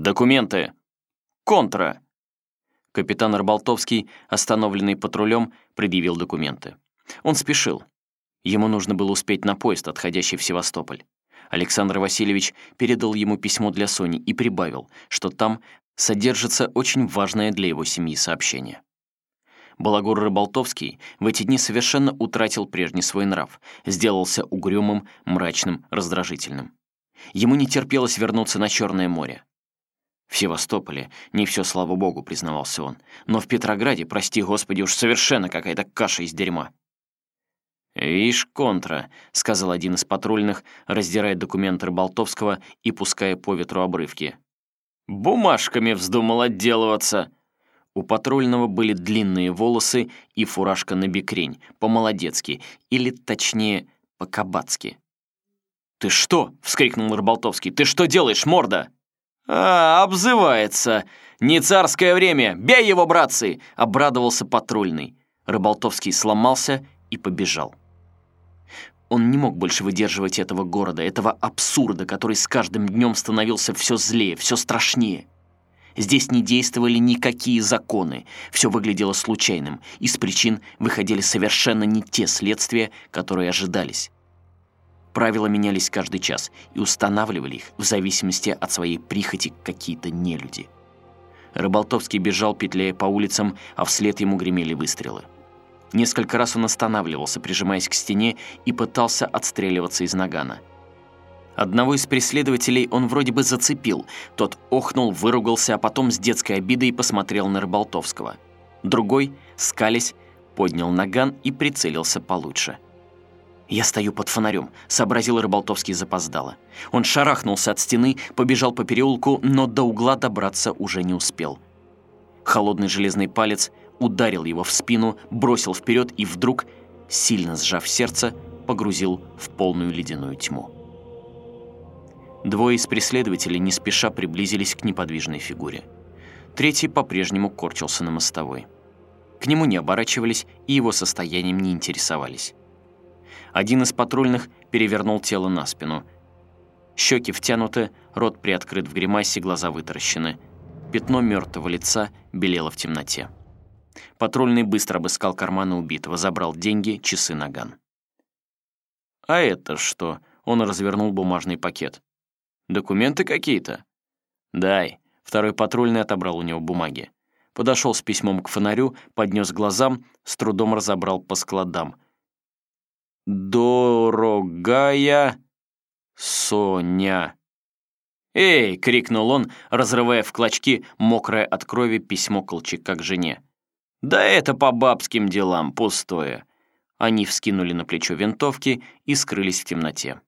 «Документы!» «Контра!» Капитан Рыболтовский, остановленный патрулем, предъявил документы. Он спешил. Ему нужно было успеть на поезд, отходящий в Севастополь. Александр Васильевич передал ему письмо для Сони и прибавил, что там содержится очень важное для его семьи сообщение. Балагур Рыболтовский в эти дни совершенно утратил прежний свой нрав, сделался угрюмым, мрачным, раздражительным. Ему не терпелось вернуться на Черное море. В Севастополе не все, слава богу, признавался он, но в Петрограде, прости господи, уж совершенно какая-то каша из дерьма. «Ишь, контра», — сказал один из патрульных, раздирая документы Рыболтовского и пуская по ветру обрывки. «Бумажками вздумал отделываться!» У патрульного были длинные волосы и фуражка на бекрень, по-молодецки, или, точнее, по-кабацки. «Ты что?» — вскрикнул Рыболтовский. «Ты что делаешь, морда?» «А, обзывается! Не царское время! Бей его, братцы!» — обрадовался патрульный. Рыболтовский сломался и побежал. Он не мог больше выдерживать этого города, этого абсурда, который с каждым днем становился все злее, все страшнее. Здесь не действовали никакие законы, все выглядело случайным, из причин выходили совершенно не те следствия, которые ожидались. Правила менялись каждый час и устанавливали их в зависимости от своей прихоти какие-то нелюди. Рыболтовский бежал, петляя по улицам, а вслед ему гремели выстрелы. Несколько раз он останавливался, прижимаясь к стене, и пытался отстреливаться из нагана. Одного из преследователей он вроде бы зацепил. Тот охнул, выругался, а потом с детской обидой посмотрел на Рыболтовского. Другой, скались, поднял наган и прицелился получше – «Я стою под фонарем», — сообразил Рыболтовский запоздало. Он шарахнулся от стены, побежал по переулку, но до угла добраться уже не успел. Холодный железный палец ударил его в спину, бросил вперед и вдруг, сильно сжав сердце, погрузил в полную ледяную тьму. Двое из преследователей не спеша приблизились к неподвижной фигуре. Третий по-прежнему корчился на мостовой. К нему не оборачивались и его состоянием не интересовались. Один из патрульных перевернул тело на спину. Щеки втянуты, рот приоткрыт в гримасе, глаза вытаращены. Пятно мертвого лица белело в темноте. Патрульный быстро обыскал карманы убитого, забрал деньги, часы, наган. «А это что?» — он развернул бумажный пакет. «Документы какие-то?» «Дай». Второй патрульный отобрал у него бумаги. Подошел с письмом к фонарю, поднес глазам, с трудом разобрал по складам — «Дорогая Соня!» «Эй!» — крикнул он, разрывая в клочки мокрое от крови письмо Колчака к жене. «Да это по бабским делам, пустое!» Они вскинули на плечо винтовки и скрылись в темноте.